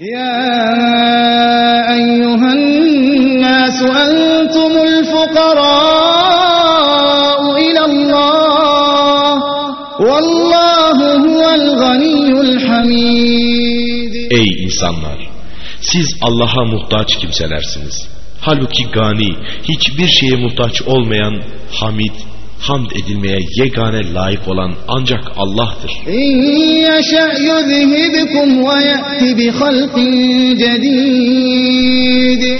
يا أيها الناس أنتم الفقراء إلى الله والله هو الغني الحميد Ey insanlar! Siz Allah'a muhtaç kimselersiniz. Halbuki gani, hiçbir şeye muhtaç olmayan Hamid, hamd edilmeye yegane layık olan ancak Allah'tır.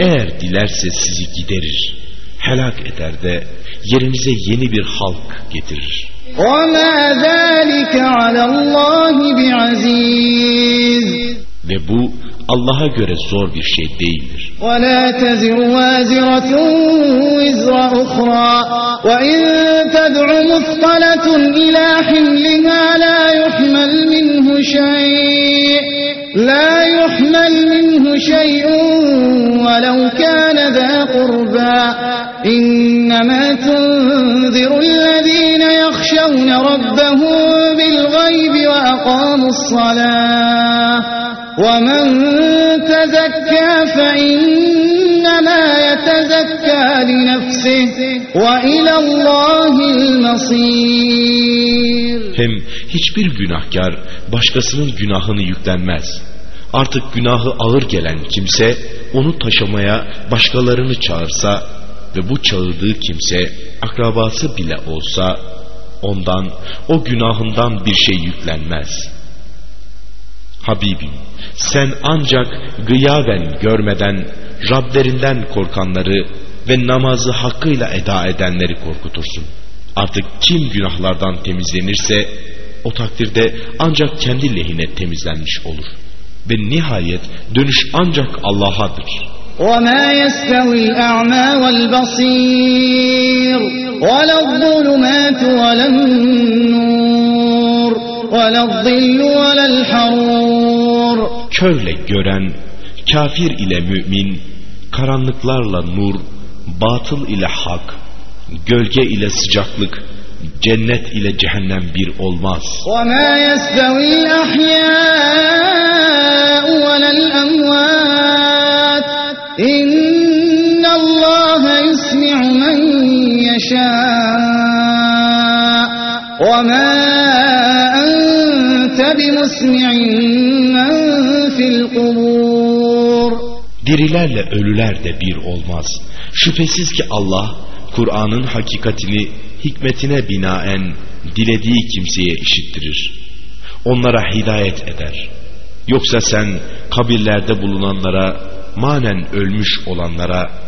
Eğer dilerse sizi giderir, helak eder de yerinize yeni bir halk getirir. Ve bu Allah'a göre zor bir şey değildir. ولا تزر وازرة وزر أخرى وإن تدع مثقلة إلى حملها لا يحمل منه شيء لا يحمل منه شيء ولو كان ذا قربى إنما تنذر الذين يخشون ربهم بالغيب وأقاموا الصلاة ومن تزكى فإنما يتزكى لنفسه وإلى الله المصير Hem hiçbir günahkar başkasının günahını yüklenmez. Artık günahı ağır gelen kimse onu taşımaya başkalarını çağırsa ve bu çağırdığı kimse akrabası bile olsa ondan o günahından bir şey yüklenmez. Habibim sen ancak gıyaben görmeden Rablerinden korkanları ve namazı hakkıyla eda edenleri korkutursun. Artık kim günahlardan temizlenirse o takdirde ancak kendi lehine temizlenmiş olur. Ve nihayet dönüş ancak Allah'adır. وما يستوي الأعمى والبصير ولا الظلمات ولا النور Körle gören, kafir ile mümin, karanlıklarla nur, batıl ile hak, gölge ile sıcaklık, cennet ile cehennem bir olmaz. وما يستوي الأحياء ولا الأموات إن الله يسمع من يشاء وما أنت بمسمع من في القبور Dirilerle ölüler de bir olmaz. Şüphesiz ki Allah Kur'an'ın hakikatini hikmetine binaen dilediği kimseye işittirir. Onlara hidayet eder. Yoksa sen kabirlerde bulunanlara, manen ölmüş olanlara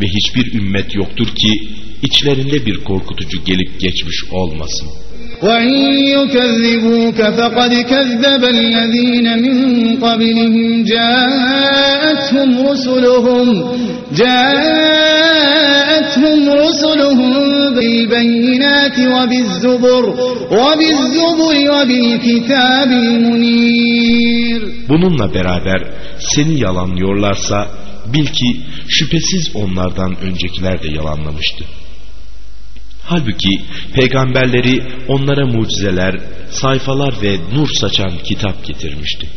Ve hiçbir ümmet yoktur ki içlerinde bir korkutucu gelip geçmiş olmasın. وإن يكذبوك فقد كذب الذين من قبلهم جاءتهم رسلهم جاءتهم رسلهم بالبينات وبالزبر وبالزبر وبالكتاب المنير Bununla beraber seni yalanlıyorlarsa bil ki şüphesiz onlardan öncekiler de yalanlamıştı. Halbuki peygamberleri onlara mucizeler, sayfalar ve nur saçan kitap getirmişti.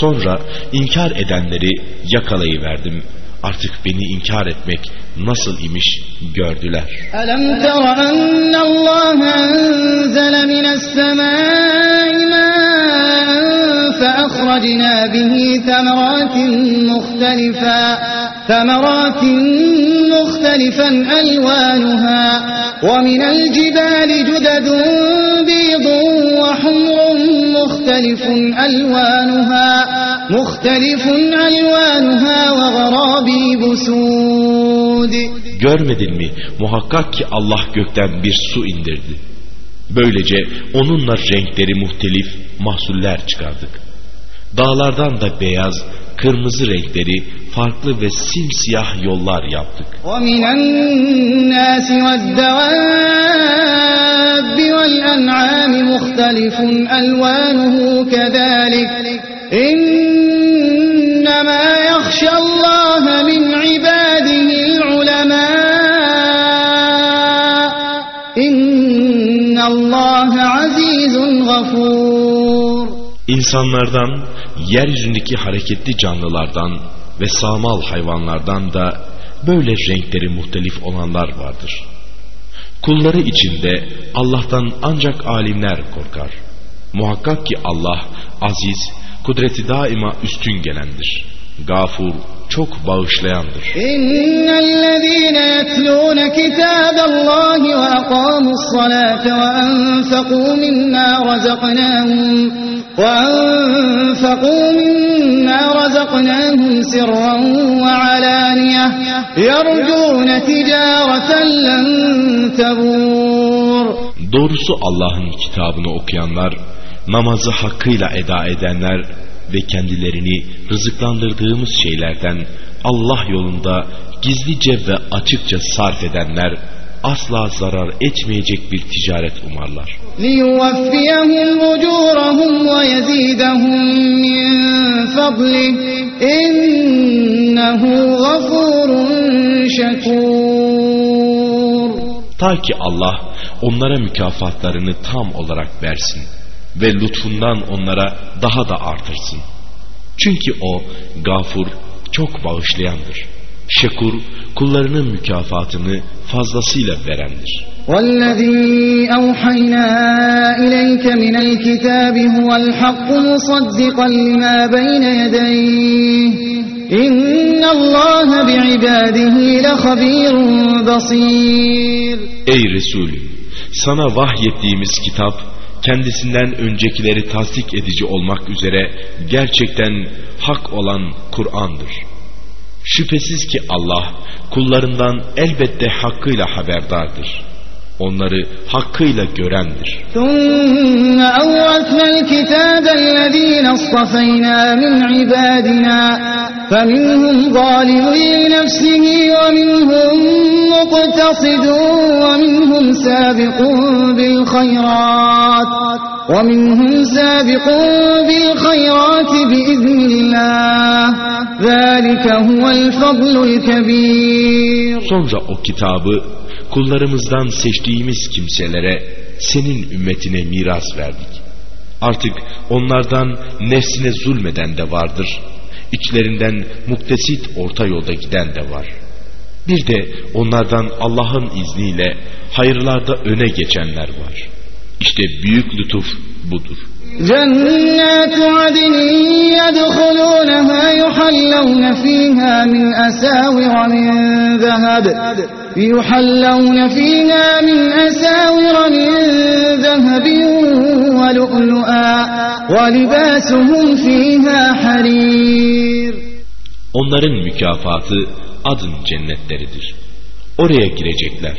Sonra inkar edenleri yakalayıverdim Artık beni inkar etmek nasıl imiş gördüler. ألم تر أن الله أنزل من السماء ماء فأخرجنا به ثمرات مختلفا ثمرات مختلفا ألوانها ومن الجبال جدد بيض وحمر مختلف ألوانها مختلف ألوانها وغرابيب سود Görmedin mi? Muhakkak ki Allah gökten bir su indirdi. Böylece onunla renkleri muhtelif mahsuller çıkardık. Dağlardan da beyaz, kırmızı renkleri farklı ve simsiyah yollar yaptık. وَمِنَ النَّاسِ وَالدَّوَابِّ وَالْأَنْعَامِ مُخْتَلِفٌ أَلْوَانُهُ كَذَلِكَ إِنَّمَا يَخْشَى اللَّهَ مِنْ عِبَادِهِ الْعُلَمَاءُ إِنَّ اللَّهَ عَزِيزٌ غَفُورٌ İnsanlardan, yeryüzündeki hareketli canlılardan ve sağmal hayvanlardan da böyle renkleri muhtelif olanlar vardır. Kulları içinde Allah'tan ancak alimler korkar. Muhakkak ki Allah aziz, kudreti daima üstün gelendir. Gafur, çok bağışlayandır. İnnellezîne yetlûne kitâballâhi ve akâmus salâte ve enfekû minnâ razaknâhum وأنفقوا مما رزقناهم سرا وعلانية يرجون تجارة لن تبور Doğrusu Allah'ın kitabını okuyanlar, namazı hakkıyla eda edenler ve kendilerini rızıklandırdığımız şeylerden Allah yolunda gizlice ve açıkça sarf edenler asla zarar etmeyecek bir ticaret umarlar. لِيُوَفِّيَهُمْ اُجُورَهُمْ وَيَزِيدَهُمْ مِنْ فَضْلِهِ اِنَّهُ غَفُورٌ شَكُورٌ Ta ki Allah onlara mükafatlarını tam olarak versin ve lütfundan onlara daha da artırsın. Çünkü o gafur çok bağışlayandır. Şekur kullarının mükafatını fazlasıyla verendir. والذي أوحينا إليك من الكتاب هو الحق مصدقا لما بين يديه إن الله بعباده لخبير بصير Ey Resulüm! Sana vahyettiğimiz kitap kendisinden öncekileri tasdik edici olmak üzere gerçekten hak olan Kur'an'dır. Şüphesiz ki Allah kullarından elbette hakkıyla haberdardır Onları hakkıyla görendir. ثم أورثنا الكتاب الذين اصطفينا من عبادنا فمنهم ظالم لنفسه ومنهم مقتصد ومنهم سابق بالخيرات ومنهم سابق بالخيرات بإذن الله ذلك هو الفضل الكبير Sonra o kitabı kullarımızdan seçtiğimiz kimselere senin ümmetine miras verdik. Artık onlardan nefsine zulmeden de vardır. İçlerinden muktesit orta yolda giden de var. Bir de onlardan Allah'ın izniyle hayırlarda öne geçenler var. İşte büyük lütuf budur. جنات عدن يدخلونها يحلون فيها من أساور من ذهب يحلون فيها من أساور من ذهب ولؤلؤا ولباسهم فيها حرير Onların mükafatı adın cennetleridir. Oraya girecekler.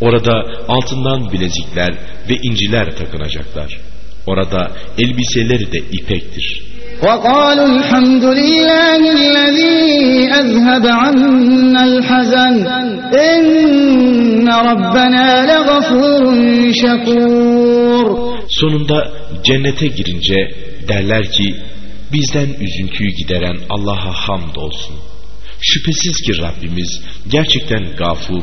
Orada altından bilezikler ve inciler takınacaklar. Orada elbiseleri de ipektir. وقالوا الحمد لله الذي أذهب عنا الحزن إن ربنا لغفور شكور Sonunda cennete girince derler ki bizden üzüntüyü gideren Allah'a hamd olsun. Şüphesiz ki Rabbimiz gerçekten gafur,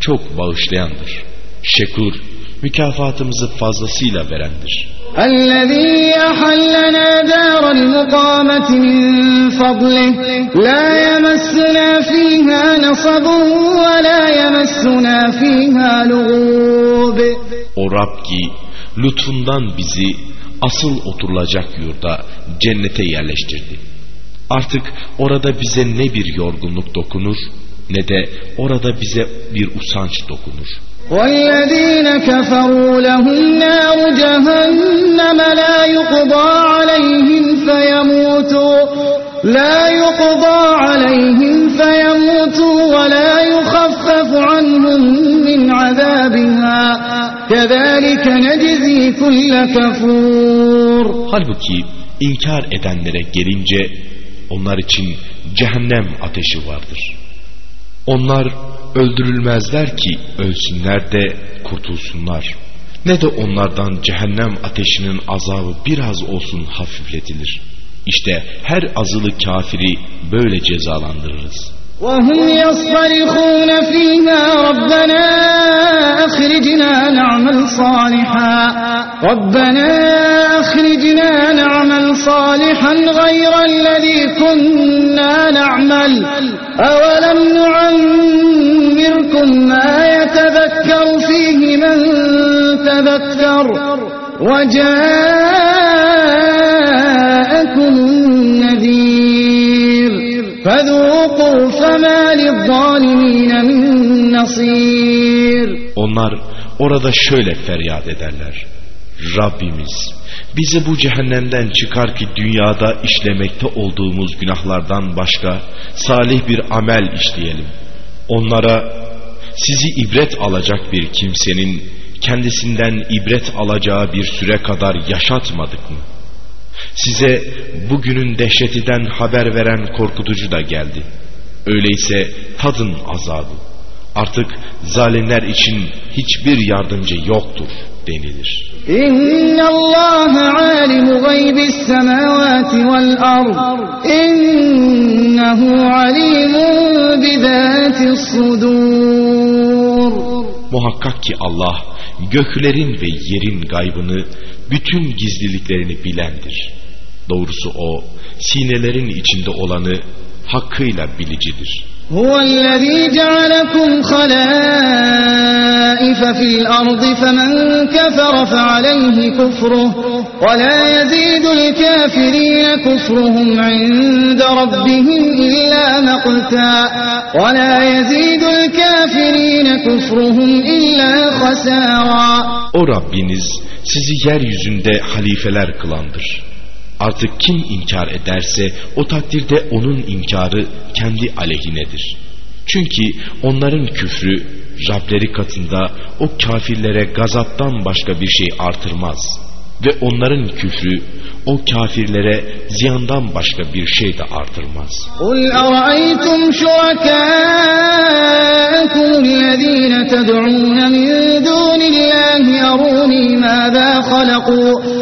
çok bağışlayandır. Şekur, mükafatımızı fazlasıyla verendir. الذي أحلنا دار المقامة من فضله لا يمسنا فيها نصب ولا يمسنا فيها لغوب O Rab ki lütfundan bizi asıl oturulacak yurda cennete yerleştirdi. Artık orada bize ne bir yorgunluk dokunur ne de orada bize bir usanç dokunur. والذين كفروا لهم نار جهنم لا يقضى عليهم فيموتوا لا يقضى عليهم فيموتوا ولا يخفف عنهم من عذابها كذلك نجزي كل كفور Halbuki inkar edenlere gelince onlar için cehennem ateşi vardır. Onlar öldürülmezler ki ölsünler de kurtulsunlar. Ne de onlardan cehennem ateşinin azabı biraz olsun hafifletilir. İşte her azılı kafiri böyle cezalandırırız. وهم يصطرخون فيها ربنا أخرجنا نعمل صالحا ربنا أخرجنا نعمل صالحا غير الذي كنا نعمل. أولم نعمركم ما يتذكر فيه من تذكر؟ وجاءكم النذير. فذوقوا فما للظالمين من نصير. Onlar orada şöyle feryat ederler. Rabbimiz bizi bu cehennemden çıkar ki dünyada işlemekte olduğumuz günahlardan başka salih bir amel işleyelim. Onlara sizi ibret alacak bir kimsenin kendisinden ibret alacağı bir süre kadar yaşatmadık mı? Size bugünün dehşetinden haber veren korkutucu da geldi. Öyleyse tadın azabı. Artık zalimler için hiçbir yardımcı yoktur denilir. İnna Allah alimu gaybis semavati vel ard. İnnehu alimun bizatis sudur. Muhakkak ki Allah göklerin ve yerin gaybını, bütün gizliliklerini bilendir. Doğrusu o, sinelerin içinde olanı hakkıyla bilicidir. Huvellezî cealekum halâife fil ardı femen kefere fealeyhi kufruh ve la yezîdul kafirîne kufruhum inde rabbihim illâ meqtâ ve la yezîdul kafirîne kufruhum illâ hasâra O Rabbiniz sizi yeryüzünde halifeler kılandır. Artık kim inkar ederse o takdirde onun inkarı kendi aleyhinedir. Çünkü onların küfrü Rableri katında o kafirlere gazaptan başka bir şey artırmaz. Ve onların küfrü o kafirlere ziyandan başka bir şey de artırmaz. قُلْ أَرَأَيْتُمْ شُرَكَاءَكُمُ الَّذ۪ينَ تَدْعُونَ مِنْ دُونِ اللّٰهِ أَرُونِي مَاذَا خَلَقُوا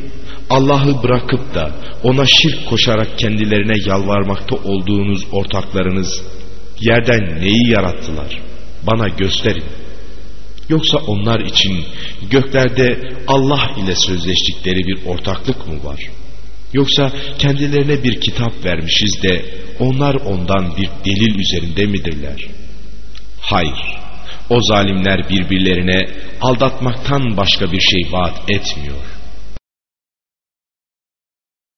Allah'ı bırakıp da ona şirk koşarak kendilerine yalvarmakta olduğunuz ortaklarınız yerden neyi yarattılar? Bana gösterin. Yoksa onlar için göklerde Allah ile sözleştikleri bir ortaklık mı var? Yoksa kendilerine bir kitap vermişiz de onlar ondan bir delil üzerinde midirler? Hayır. O zalimler birbirlerine aldatmaktan başka bir şey vaat etmiyor.